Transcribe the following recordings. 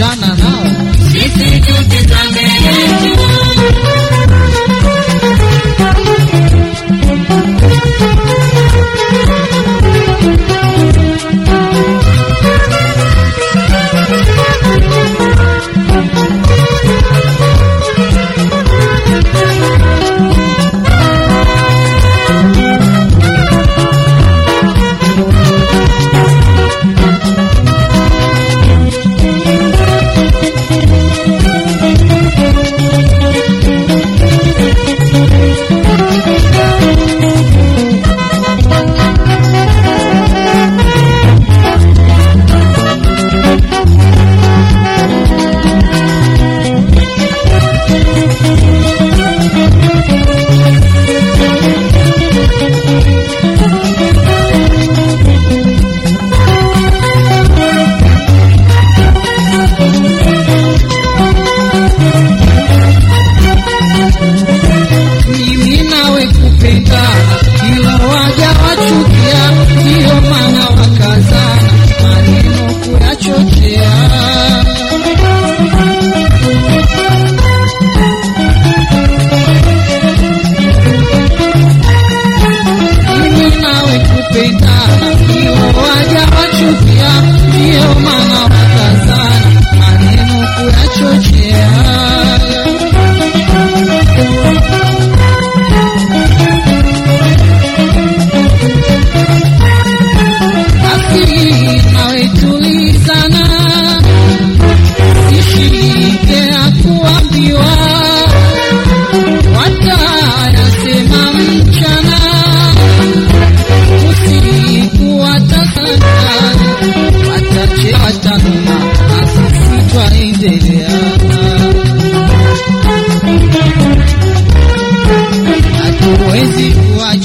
nasema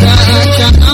cha cha